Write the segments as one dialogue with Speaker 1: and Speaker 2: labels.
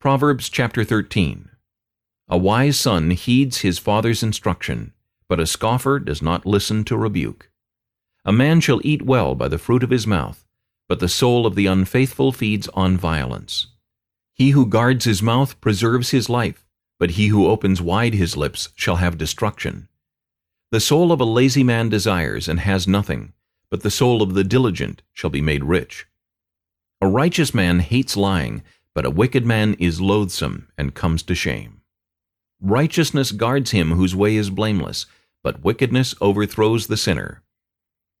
Speaker 1: Proverbs chapter 13 A wise son heeds his father's instruction, but a scoffer does not listen to rebuke. A man shall eat well by the fruit of his mouth, but the soul of the unfaithful feeds on violence. He who guards his mouth preserves his life, but he who opens wide his lips shall have destruction. The soul of a lazy man desires and has nothing, but the soul of the diligent shall be made rich. A righteous man hates lying, but a wicked man is loathsome and comes to shame. Righteousness guards him whose way is blameless, but wickedness overthrows the sinner.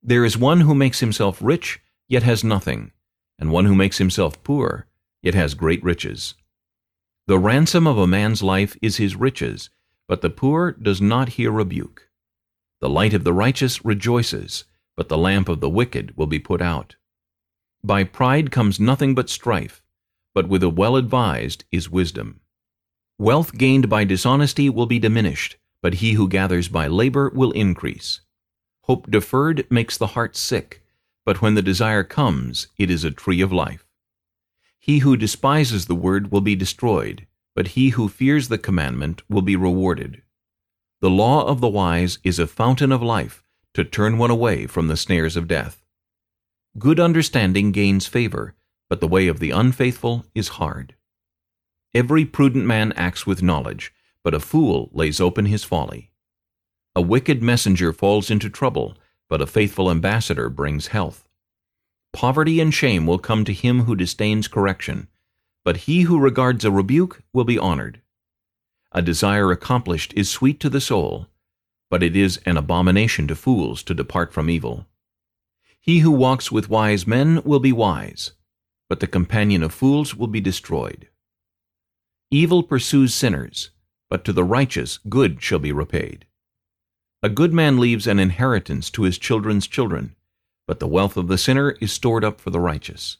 Speaker 1: There is one who makes himself rich, yet has nothing, and one who makes himself poor, yet has great riches. The ransom of a man's life is his riches, but the poor does not hear rebuke. The light of the righteous rejoices, but the lamp of the wicked will be put out. By pride comes nothing but strife, but with a well-advised is wisdom. Wealth gained by dishonesty will be diminished, but he who gathers by labor will increase. Hope deferred makes the heart sick, but when the desire comes, it is a tree of life. He who despises the word will be destroyed, but he who fears the commandment will be rewarded. The law of the wise is a fountain of life, to turn one away from the snares of death. Good understanding gains favor, but the way of the unfaithful is hard. Every prudent man acts with knowledge, but a fool lays open his folly. A wicked messenger falls into trouble, but a faithful ambassador brings health. Poverty and shame will come to him who disdains correction, but he who regards a rebuke will be honored. A desire accomplished is sweet to the soul, but it is an abomination to fools to depart from evil. He who walks with wise men will be wise, but the companion of fools will be destroyed. Evil pursues sinners, but to the righteous good shall be repaid. A good man leaves an inheritance to his children's children, but the wealth of the sinner is stored up for the righteous.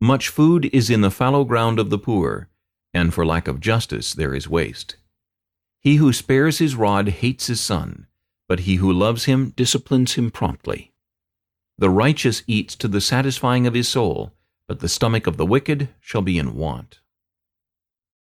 Speaker 1: Much food is in the fallow ground of the poor, and for lack of justice there is waste. He who spares his rod hates his son, but he who loves him disciplines him promptly. The righteous eats to the satisfying of his soul, but the stomach of the wicked shall be in want.